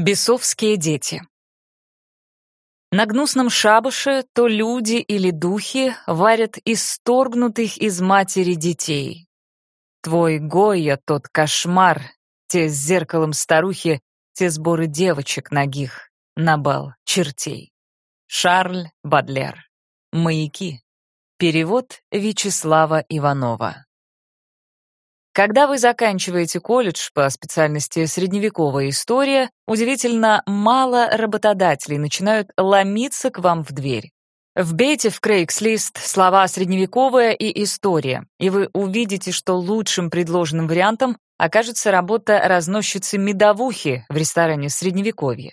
Бесовские дети. На гнусном шабаше то люди или духи варят исторгнутых из матери детей. Твой Гойя тот кошмар, те с зеркалом старухи, те сборы девочек ногих, на бал чертей. Шарль Бадлер. Маяки. Перевод Вячеслава Иванова. Когда вы заканчиваете колледж по специальности средневековая история, удивительно мало работодателей начинают ломиться к вам в дверь. Вбейте в Craigslist слова «средневековая» и «история», и вы увидите, что лучшим предложенным вариантом окажется работа разносчицы медовухи в ресторане Средневековья.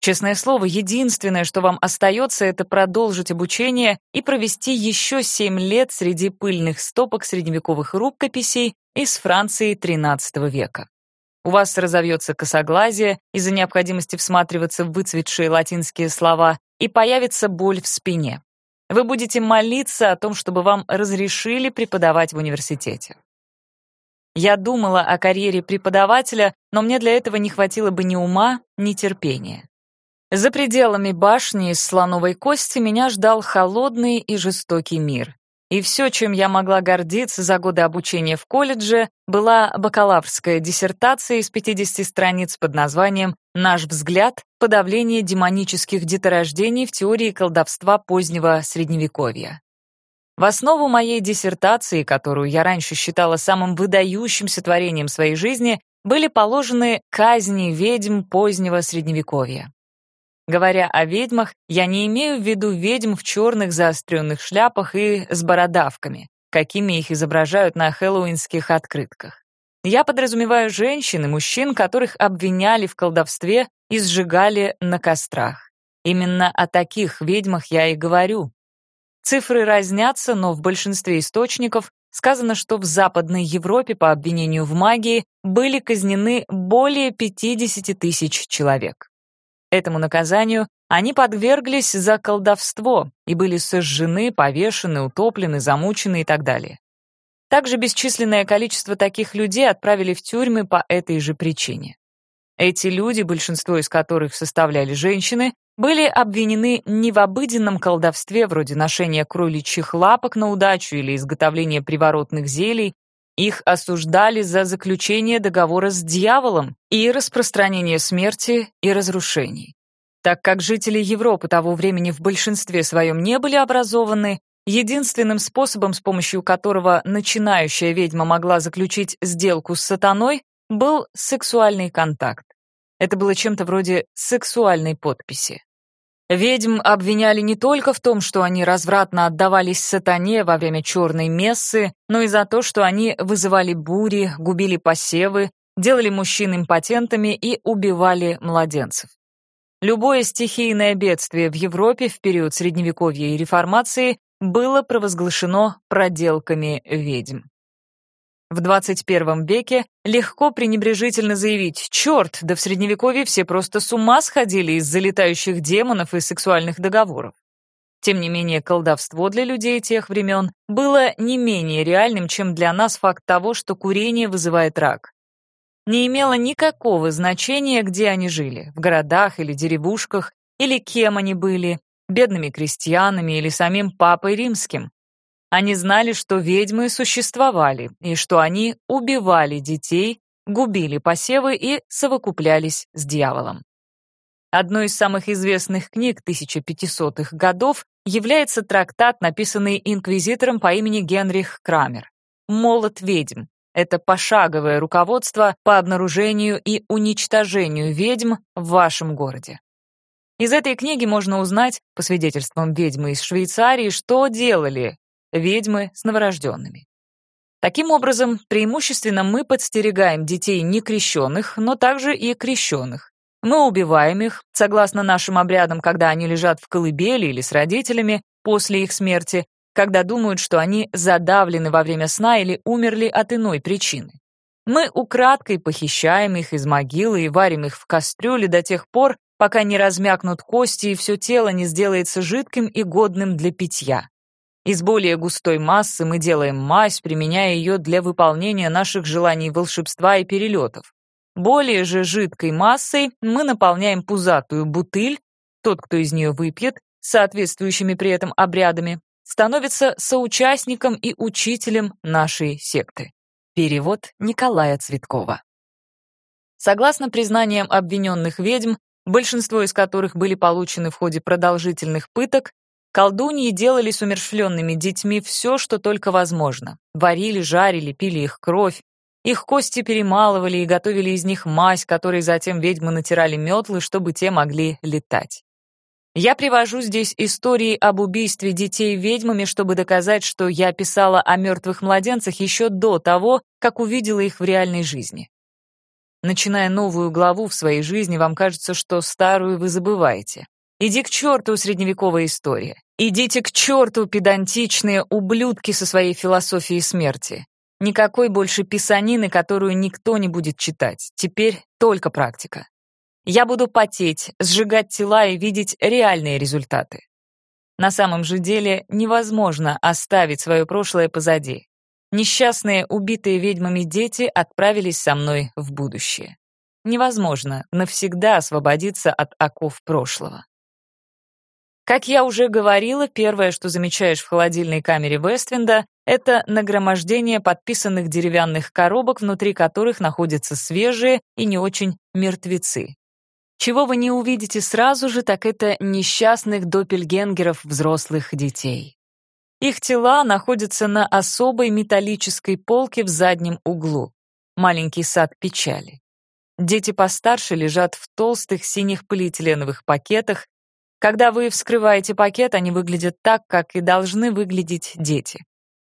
Честное слово, единственное, что вам остается, это продолжить обучение и провести еще семь лет среди пыльных стопок средневековых рукописей из Франции XIII века. У вас разовьется косоглазие из-за необходимости всматриваться в выцветшие латинские слова, и появится боль в спине. Вы будете молиться о том, чтобы вам разрешили преподавать в университете. Я думала о карьере преподавателя, но мне для этого не хватило бы ни ума, ни терпения. За пределами башни из слоновой кости меня ждал холодный и жестокий мир. И все, чем я могла гордиться за годы обучения в колледже, была бакалаврская диссертация из 50 страниц под названием «Наш взгляд. Подавление демонических деторождений в теории колдовства позднего Средневековья». В основу моей диссертации, которую я раньше считала самым выдающимся творением своей жизни, были положены казни ведьм позднего Средневековья. Говоря о ведьмах, я не имею в виду ведьм в черных заостренных шляпах и с бородавками, какими их изображают на хэллоуинских открытках. Я подразумеваю женщин и мужчин, которых обвиняли в колдовстве и сжигали на кострах. Именно о таких ведьмах я и говорю. Цифры разнятся, но в большинстве источников сказано, что в Западной Европе по обвинению в магии были казнены более 50 тысяч человек. Этому наказанию они подверглись за колдовство и были сожжены, повешены, утоплены, замучены и так далее. Также бесчисленное количество таких людей отправили в тюрьмы по этой же причине. Эти люди, большинство из которых составляли женщины, были обвинены не в обыденном колдовстве вроде ношения кроличьих лапок на удачу или изготовления приворотных зелий, их осуждали за заключение договора с дьяволом и распространение смерти и разрушений. Так как жители Европы того времени в большинстве своем не были образованы, единственным способом, с помощью которого начинающая ведьма могла заключить сделку с сатаной, был сексуальный контакт. Это было чем-то вроде сексуальной подписи. Ведьм обвиняли не только в том, что они развратно отдавались сатане во время черной мессы, но и за то, что они вызывали бури, губили посевы, делали мужчин импотентами и убивали младенцев. Любое стихийное бедствие в Европе в период Средневековья и Реформации было провозглашено проделками ведьм. В 21 веке легко пренебрежительно заявить «Черт, да в Средневековье все просто с ума сходили из залетающих демонов и сексуальных договоров». Тем не менее, колдовство для людей тех времен было не менее реальным, чем для нас факт того, что курение вызывает рак. Не имело никакого значения, где они жили, в городах или деревушках, или кем они были, бедными крестьянами или самим Папой Римским. Они знали, что ведьмы существовали, и что они убивали детей, губили посевы и совокуплялись с дьяволом. Одной из самых известных книг 1500-х годов является трактат, написанный инквизитором по имени Генрих Крамер «Молот ведьм». Это пошаговое руководство по обнаружению и уничтожению ведьм в вашем городе. Из этой книги можно узнать, по свидетельствам ведьмы из Швейцарии, что делали ведьмы с новорожденными. Таким образом, преимущественно мы подстерегаем детей некрещенных, но также и крещенных. Мы убиваем их, согласно нашим обрядам, когда они лежат в колыбели или с родителями после их смерти, когда думают, что они задавлены во время сна или умерли от иной причины. Мы украдкой похищаем их из могилы и варим их в кастрюле до тех пор, пока не размякнут кости и все тело не сделается жидким и годным для питья. Из более густой массы мы делаем мазь, применяя ее для выполнения наших желаний волшебства и перелетов. Более же жидкой массой мы наполняем пузатую бутыль, тот, кто из нее выпьет, соответствующими при этом обрядами, становится соучастником и учителем нашей секты. Перевод Николая Цветкова. Согласно признаниям обвиненных ведьм, большинство из которых были получены в ходе продолжительных пыток, колдуньи делали с умершленными детьми все, что только возможно. Варили, жарили, пили их кровь, их кости перемалывали и готовили из них мазь, которой затем ведьмы натирали метлы, чтобы те могли летать. Я привожу здесь истории об убийстве детей ведьмами, чтобы доказать, что я писала о мертвых младенцах еще до того, как увидела их в реальной жизни. Начиная новую главу в своей жизни, вам кажется, что старую вы забываете. Иди к черту, средневековая история. Идите к черту, педантичные ублюдки со своей философией смерти. Никакой больше писанины, которую никто не будет читать. Теперь только практика. Я буду потеть, сжигать тела и видеть реальные результаты. На самом же деле невозможно оставить свое прошлое позади. Несчастные, убитые ведьмами дети отправились со мной в будущее. Невозможно навсегда освободиться от оков прошлого. Как я уже говорила, первое, что замечаешь в холодильной камере Вествинда, это нагромождение подписанных деревянных коробок, внутри которых находятся свежие и не очень мертвецы. Чего вы не увидите сразу же, так это несчастных доппельгенгеров взрослых детей. Их тела находятся на особой металлической полке в заднем углу. Маленький сад печали. Дети постарше лежат в толстых синих полиэтиленовых пакетах. Когда вы вскрываете пакет, они выглядят так, как и должны выглядеть дети.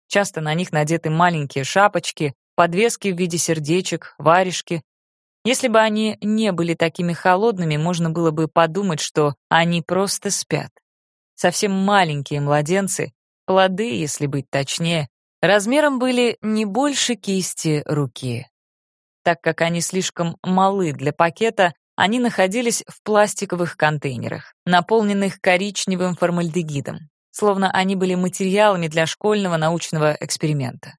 Часто на них надеты маленькие шапочки, подвески в виде сердечек, варежки, если бы они не были такими холодными, можно было бы подумать, что они просто спят. Совсем маленькие младенцы, плоды, если быть точнее, размером были не больше кисти руки. Так как они слишком малы для пакета, они находились в пластиковых контейнерах, наполненных коричневым формальдегидом, словно они были материалами для школьного научного эксперимента.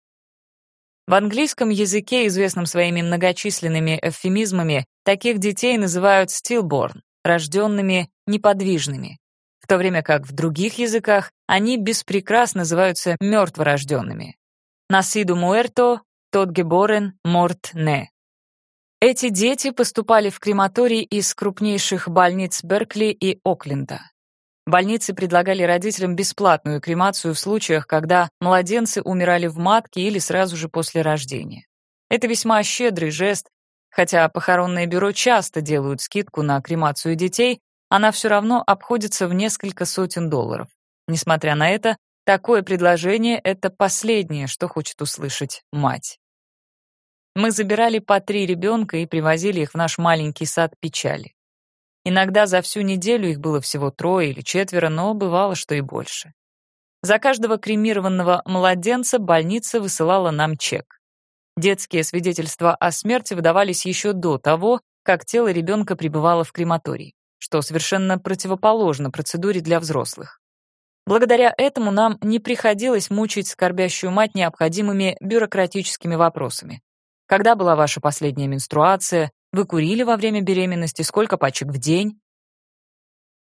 В английском языке, известном своими многочисленными эвфемизмами, таких детей называют stillborn, рожденными неподвижными, в то время как в других языках они беспрекрасно называются мертворожденными. Насиду muerto, тот geboren, mort ne. Эти дети поступали в крематорий из крупнейших больниц Беркли и Окленда. Больницы предлагали родителям бесплатную кремацию в случаях, когда младенцы умирали в матке или сразу же после рождения. Это весьма щедрый жест, хотя похоронное бюро часто делают скидку на кремацию детей, она все равно обходится в несколько сотен долларов. Несмотря на это, такое предложение — это последнее, что хочет услышать мать. Мы забирали по три ребенка и привозили их в наш маленький сад печали. Иногда за всю неделю их было всего трое или четверо, но бывало, что и больше. За каждого кремированного младенца больница высылала нам чек. Детские свидетельства о смерти выдавались еще до того, как тело ребенка пребывало в крематории, что совершенно противоположно процедуре для взрослых. Благодаря этому нам не приходилось мучить скорбящую мать необходимыми бюрократическими вопросами. Когда была ваша последняя менструация? Вы курили во время беременности? Сколько пачек в день?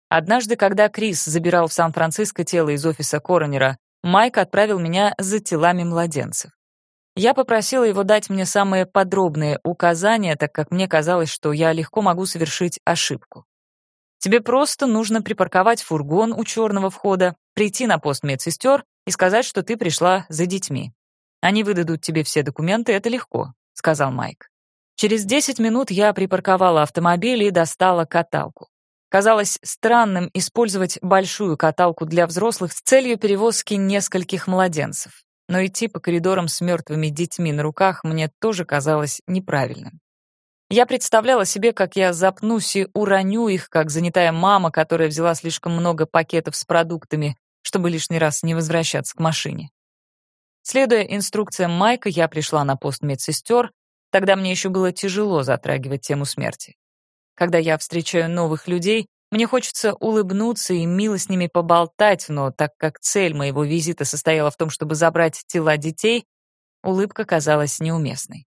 Однажды, когда Крис забирал в Сан-Франциско тело из офиса коронера, Майк отправил меня за телами младенцев. Я попросила его дать мне самые подробные указания, так как мне казалось, что я легко могу совершить ошибку. Тебе просто нужно припарковать фургон у черного входа, прийти на пост медсестер и сказать, что ты пришла за детьми. Они выдадут тебе все документы, это легко», — сказал Майк. Через 10 минут я припарковала автомобиль и достала каталку. Казалось странным использовать большую каталку для взрослых с целью перевозки нескольких младенцев. Но идти по коридорам с мертвыми детьми на руках мне тоже казалось неправильным. Я представляла себе, как я запнусь и уроню их, как занятая мама, которая взяла слишком много пакетов с продуктами, чтобы лишний раз не возвращаться к машине. Следуя инструкциям Майка, я пришла на пост медсестер, Тогда мне еще было тяжело затрагивать тему смерти. Когда я встречаю новых людей, мне хочется улыбнуться и мило с ними поболтать, но так как цель моего визита состояла в том, чтобы забрать тела детей, улыбка казалась неуместной.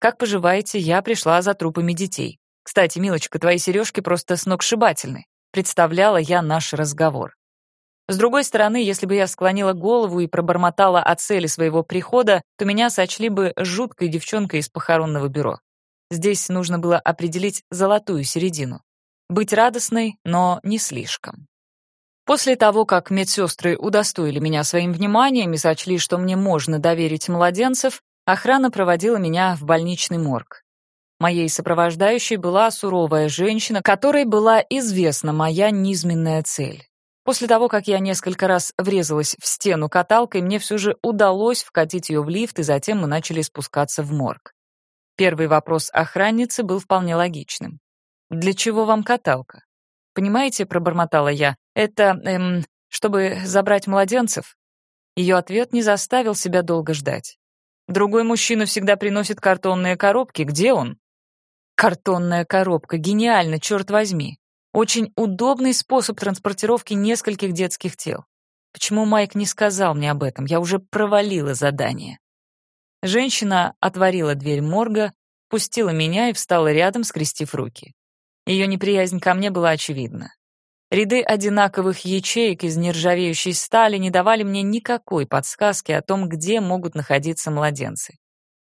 Как поживаете? Я пришла за трупами детей. Кстати, милочка, твои сережки просто сногсшибательны. Представляла я наш разговор. С другой стороны, если бы я склонила голову и пробормотала о цели своего прихода, то меня сочли бы жуткой девчонкой из похоронного бюро. Здесь нужно было определить золотую середину. Быть радостной, но не слишком. После того, как медсестры удостоили меня своим вниманием и сочли, что мне можно доверить младенцев, охрана проводила меня в больничный морг. Моей сопровождающей была суровая женщина, которой была известна моя низменная цель. После того, как я несколько раз врезалась в стену каталкой, мне все же удалось вкатить ее в лифт, и затем мы начали спускаться в морг. Первый вопрос охранницы был вполне логичным. «Для чего вам каталка?» «Понимаете», — пробормотала я, — «это, эм, чтобы забрать младенцев?» Ее ответ не заставил себя долго ждать. «Другой мужчина всегда приносит картонные коробки. Где он?» «Картонная коробка. Гениально, черт возьми. Очень удобный способ транспортировки нескольких детских тел. Почему Майк не сказал мне об этом? Я уже провалила задание». Женщина отворила дверь морга, пустила меня и встала рядом, скрестив руки. Ее неприязнь ко мне была очевидна. Ряды одинаковых ячеек из нержавеющей стали не давали мне никакой подсказки о том, где могут находиться младенцы.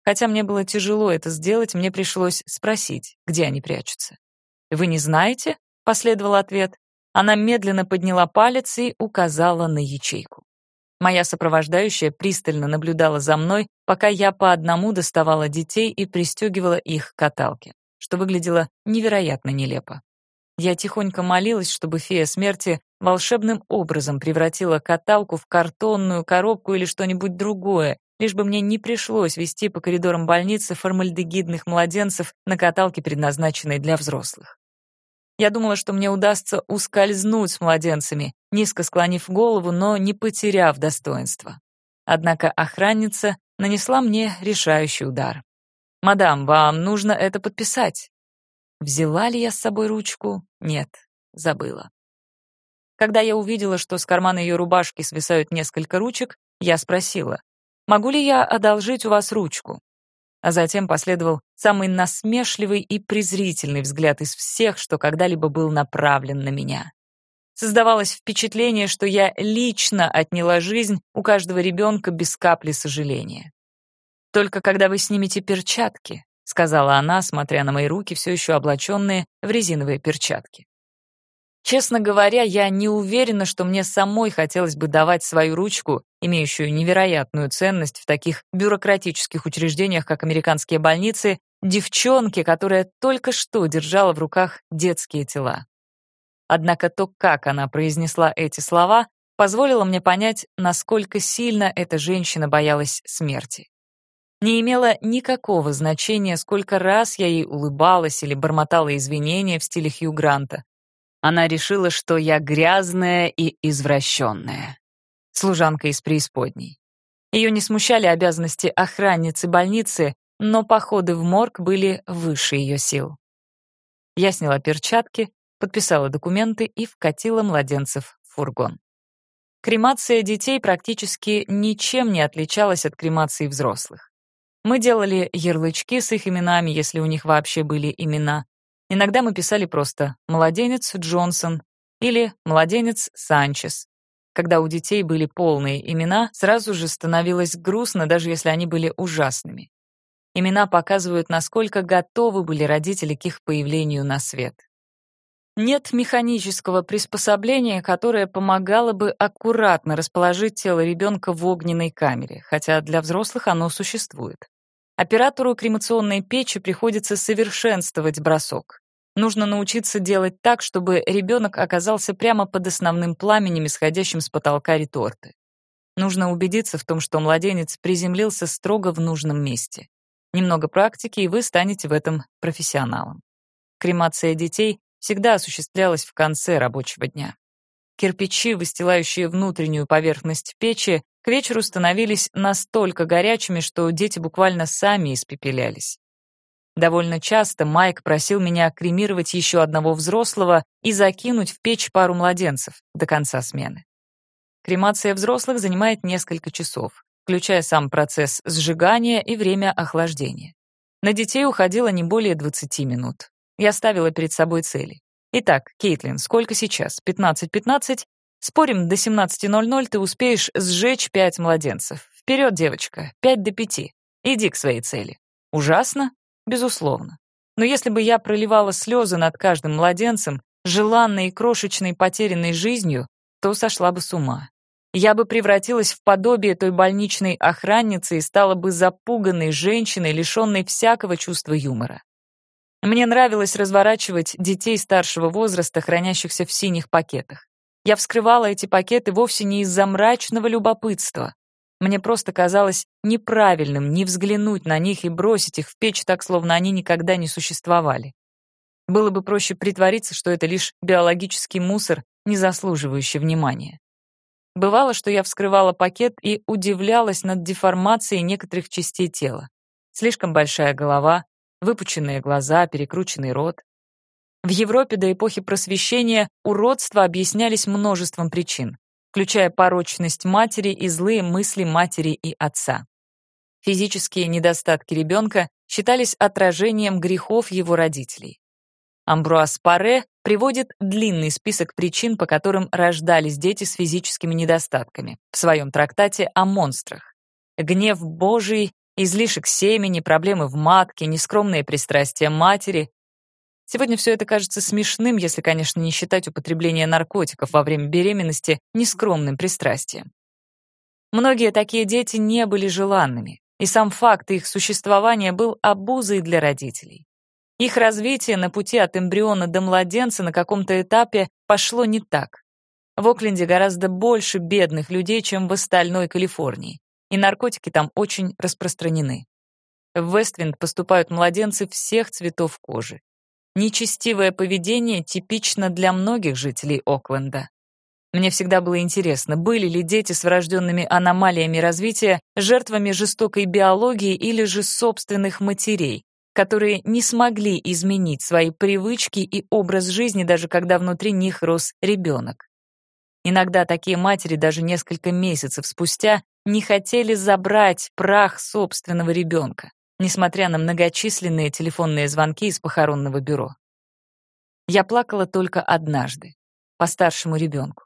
Хотя мне было тяжело это сделать, мне пришлось спросить, где они прячутся. «Вы не знаете?» — последовал ответ. Она медленно подняла палец и указала на ячейку. Моя сопровождающая пристально наблюдала за мной, пока я по одному доставала детей и пристегивала их к каталке что выглядело невероятно нелепо. Я тихонько молилась, чтобы фея смерти волшебным образом превратила каталку в картонную коробку или что-нибудь другое, лишь бы мне не пришлось вести по коридорам больницы формальдегидных младенцев на каталке, предназначенной для взрослых. Я думала, что мне удастся ускользнуть с младенцами, низко склонив голову, но не потеряв достоинства. Однако охранница нанесла мне решающий удар. «Мадам, вам нужно это подписать». Взяла ли я с собой ручку? Нет, забыла. Когда я увидела, что с кармана ее рубашки свисают несколько ручек, я спросила, «Могу ли я одолжить у вас ручку?» А затем последовал самый насмешливый и презрительный взгляд из всех, что когда-либо был направлен на меня. Создавалось впечатление, что я лично отняла жизнь у каждого ребенка без капли сожаления. «Только когда вы снимете перчатки», — сказала она, смотря на мои руки, все еще облаченные в резиновые перчатки. Честно говоря, я не уверена, что мне самой хотелось бы давать свою ручку, имеющую невероятную ценность в таких бюрократических учреждениях, как американские больницы, девчонке, которая только что держала в руках детские тела. Однако то, как она произнесла эти слова, позволило мне понять, насколько сильно эта женщина боялась смерти. Не имело никакого значения, сколько раз я ей улыбалась или бормотала извинения в стиле Хью Гранта. Она решила, что я грязная и извращенная. Служанка из преисподней. Ее не смущали обязанности охранницы больницы, но походы в морг были выше ее сил. Я сняла перчатки, подписала документы и вкатила младенцев в фургон. Кремация детей практически ничем не отличалась от кремации взрослых. Мы делали ярлычки с их именами, если у них вообще были имена. Иногда мы писали просто «младенец Джонсон» или «младенец Санчес». Когда у детей были полные имена, сразу же становилось грустно, даже если они были ужасными. Имена показывают, насколько готовы были родители к их появлению на свет. Нет механического приспособления, которое помогало бы аккуратно расположить тело ребенка в огненной камере, хотя для взрослых оно существует. Оператору кремационной печи приходится совершенствовать бросок. Нужно научиться делать так, чтобы ребенок оказался прямо под основным пламенем, исходящим с потолка реторты. Нужно убедиться в том, что младенец приземлился строго в нужном месте. Немного практики, и вы станете в этом профессионалом. Кремация детей всегда осуществлялась в конце рабочего дня. Кирпичи, выстилающие внутреннюю поверхность печи, к вечеру становились настолько горячими, что дети буквально сами испепелялись. Довольно часто Майк просил меня кремировать еще одного взрослого и закинуть в печь пару младенцев до конца смены. Кремация взрослых занимает несколько часов, включая сам процесс сжигания и время охлаждения. На детей уходило не более 20 минут. Я ставила перед собой цели. Итак, Кейтлин, сколько сейчас? 15-15? Спорим, до 17.00 ты успеешь сжечь пять младенцев. Вперед, девочка, пять до пяти. Иди к своей цели. Ужасно? Безусловно. Но если бы я проливала слезы над каждым младенцем, желанной и крошечной потерянной жизнью, то сошла бы с ума. Я бы превратилась в подобие той больничной охранницы и стала бы запуганной женщиной, лишенной всякого чувства юмора. Мне нравилось разворачивать детей старшего возраста, хранящихся в синих пакетах. Я вскрывала эти пакеты вовсе не из-за мрачного любопытства. Мне просто казалось неправильным не взглянуть на них и бросить их в печь так, словно они никогда не существовали. Было бы проще притвориться, что это лишь биологический мусор, не заслуживающий внимания. Бывало, что я вскрывала пакет и удивлялась над деформацией некоторых частей тела. Слишком большая голова, выпученные глаза, перекрученный рот. В Европе до эпохи Просвещения уродства объяснялись множеством причин, включая порочность матери и злые мысли матери и отца. Физические недостатки ребенка считались отражением грехов его родителей. Амбруаз Паре приводит длинный список причин, по которым рождались дети с физическими недостатками в своем трактате о монстрах. Гнев Божий, излишек семени, проблемы в матке, нескромные пристрастия матери, Сегодня все это кажется смешным, если, конечно, не считать употребление наркотиков во время беременности нескромным пристрастием. Многие такие дети не были желанными, и сам факт их существования был обузой для родителей. Их развитие на пути от эмбриона до младенца на каком-то этапе пошло не так. В Окленде гораздо больше бедных людей, чем в остальной Калифорнии, и наркотики там очень распространены. В Вествинд поступают младенцы всех цветов кожи. Нечестивое поведение типично для многих жителей Окленда. Мне всегда было интересно, были ли дети с врожденными аномалиями развития жертвами жестокой биологии или же собственных матерей, которые не смогли изменить свои привычки и образ жизни, даже когда внутри них рос ребенок. Иногда такие матери даже несколько месяцев спустя не хотели забрать прах собственного ребенка несмотря на многочисленные телефонные звонки из похоронного бюро. Я плакала только однажды, по старшему ребенку.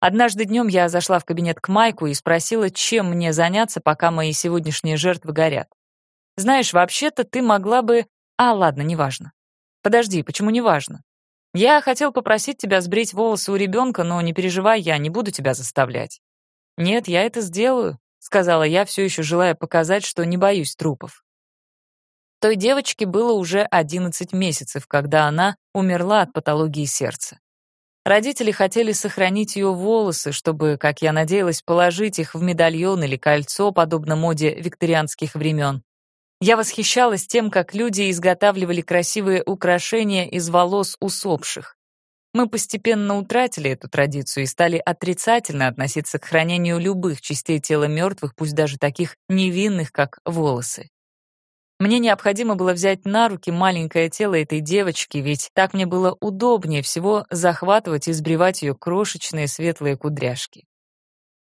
Однажды днем я зашла в кабинет к Майку и спросила, чем мне заняться, пока мои сегодняшние жертвы горят. Знаешь, вообще-то ты могла бы... А, ладно, неважно. Подожди, почему неважно? Я хотел попросить тебя сбрить волосы у ребенка, но не переживай, я не буду тебя заставлять. Нет, я это сделаю, сказала я, все еще желая показать, что не боюсь трупов. Той девочке было уже 11 месяцев, когда она умерла от патологии сердца. Родители хотели сохранить ее волосы, чтобы, как я надеялась, положить их в медальон или кольцо, подобно моде викторианских времен. Я восхищалась тем, как люди изготавливали красивые украшения из волос усопших. Мы постепенно утратили эту традицию и стали отрицательно относиться к хранению любых частей тела мертвых, пусть даже таких невинных, как волосы. Мне необходимо было взять на руки маленькое тело этой девочки, ведь так мне было удобнее всего захватывать и сбривать ее крошечные светлые кудряшки.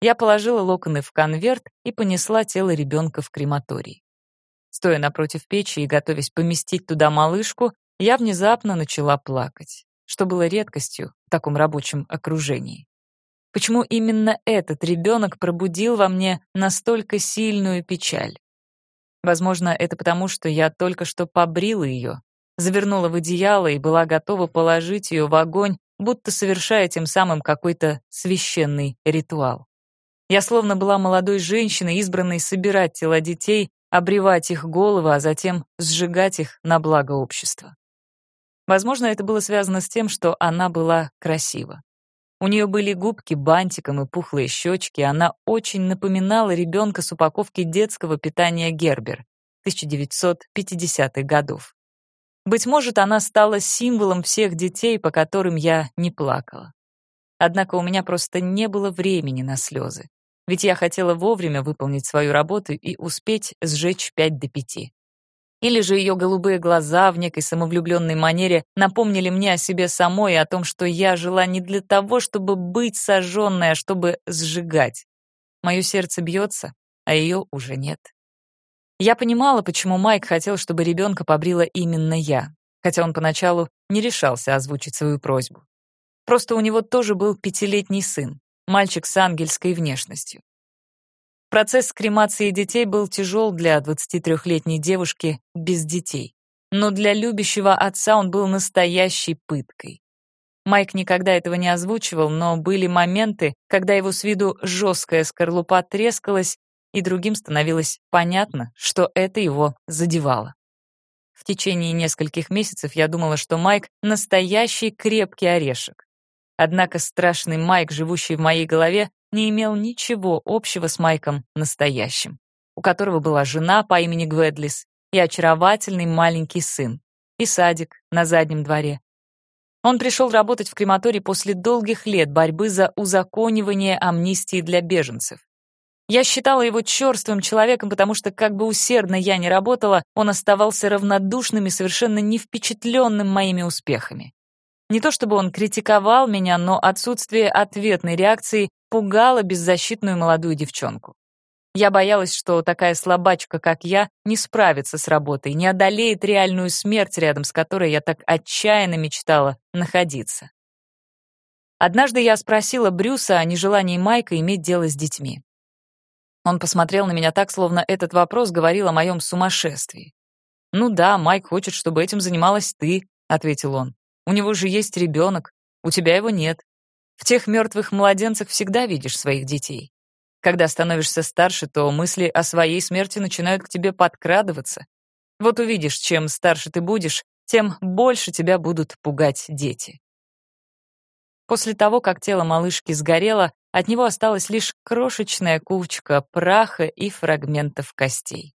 Я положила локоны в конверт и понесла тело ребенка в крематорий. Стоя напротив печи и готовясь поместить туда малышку, я внезапно начала плакать, что было редкостью в таком рабочем окружении. Почему именно этот ребенок пробудил во мне настолько сильную печаль? Возможно, это потому, что я только что побрила ее, завернула в одеяло и была готова положить ее в огонь, будто совершая тем самым какой-то священный ритуал. Я словно была молодой женщиной, избранной собирать тела детей, обревать их головы, а затем сжигать их на благо общества. Возможно, это было связано с тем, что она была красива. У нее были губки бантиком и пухлые щечки, она очень напоминала ребенка с упаковки детского питания Гербер 1950-х годов. Быть может, она стала символом всех детей, по которым я не плакала. Однако у меня просто не было времени на слезы, ведь я хотела вовремя выполнить свою работу и успеть сжечь пять до пяти. Или же ее голубые глаза в некой самовлюбленной манере напомнили мне о себе самой и о том, что я жила не для того, чтобы быть сожженной, а чтобы сжигать. Мое сердце бьется, а ее уже нет. Я понимала, почему Майк хотел, чтобы ребенка побрила именно я, хотя он поначалу не решался озвучить свою просьбу. Просто у него тоже был пятилетний сын, мальчик с ангельской внешностью. Процесс кремации детей был тяжел для 23-летней девушки без детей. Но для любящего отца он был настоящей пыткой. Майк никогда этого не озвучивал, но были моменты, когда его с виду жесткая скорлупа трескалась, и другим становилось понятно, что это его задевало. В течение нескольких месяцев я думала, что Майк — настоящий крепкий орешек. Однако страшный Майк, живущий в моей голове, не имел ничего общего с Майком настоящим, у которого была жена по имени Гведлис и очаровательный маленький сын, и садик на заднем дворе. Он пришел работать в крематорий после долгих лет борьбы за узаконивание амнистии для беженцев. Я считала его черствым человеком, потому что, как бы усердно я ни работала, он оставался равнодушным и совершенно не впечатленным моими успехами. Не то чтобы он критиковал меня, но отсутствие ответной реакции пугало беззащитную молодую девчонку. Я боялась, что такая слабачка, как я, не справится с работой, не одолеет реальную смерть, рядом с которой я так отчаянно мечтала находиться. Однажды я спросила Брюса о нежелании Майка иметь дело с детьми. Он посмотрел на меня так, словно этот вопрос говорил о моем сумасшествии. «Ну да, Майк хочет, чтобы этим занималась ты», — ответил он. У него же есть ребенок, у тебя его нет. В тех мертвых младенцах всегда видишь своих детей. Когда становишься старше, то мысли о своей смерти начинают к тебе подкрадываться. Вот увидишь, чем старше ты будешь, тем больше тебя будут пугать дети. После того, как тело малышки сгорело, от него осталась лишь крошечная кучка праха и фрагментов костей.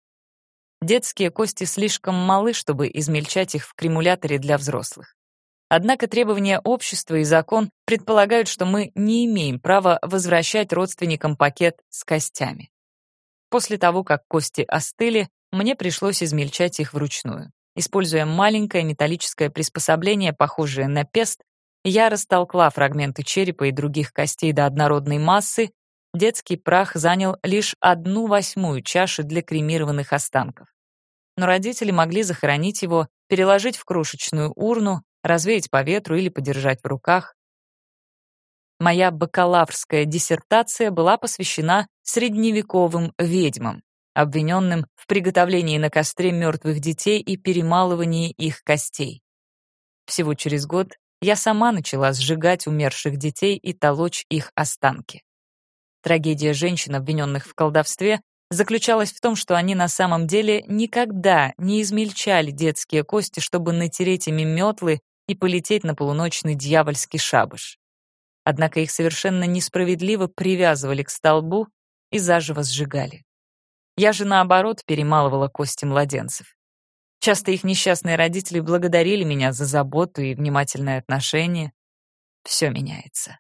Детские кости слишком малы, чтобы измельчать их в кремуляторе для взрослых. Однако требования общества и закон предполагают, что мы не имеем права возвращать родственникам пакет с костями. После того, как кости остыли, мне пришлось измельчать их вручную. Используя маленькое металлическое приспособление, похожее на пест, я растолкла фрагменты черепа и других костей до однородной массы, детский прах занял лишь одну восьмую чаши для кремированных останков. Но родители могли захоронить его, переложить в крошечную урну развеять по ветру или подержать в руках. Моя бакалаврская диссертация была посвящена средневековым ведьмам, обвиненным в приготовлении на костре мертвых детей и перемалывании их костей. Всего через год я сама начала сжигать умерших детей и толочь их останки. Трагедия женщин, обвиненных в колдовстве, заключалась в том, что они на самом деле никогда не измельчали детские кости, чтобы натереть ими метлы и полететь на полуночный дьявольский шабаш. Однако их совершенно несправедливо привязывали к столбу и заживо сжигали. Я же, наоборот, перемалывала кости младенцев. Часто их несчастные родители благодарили меня за заботу и внимательное отношение. Все меняется.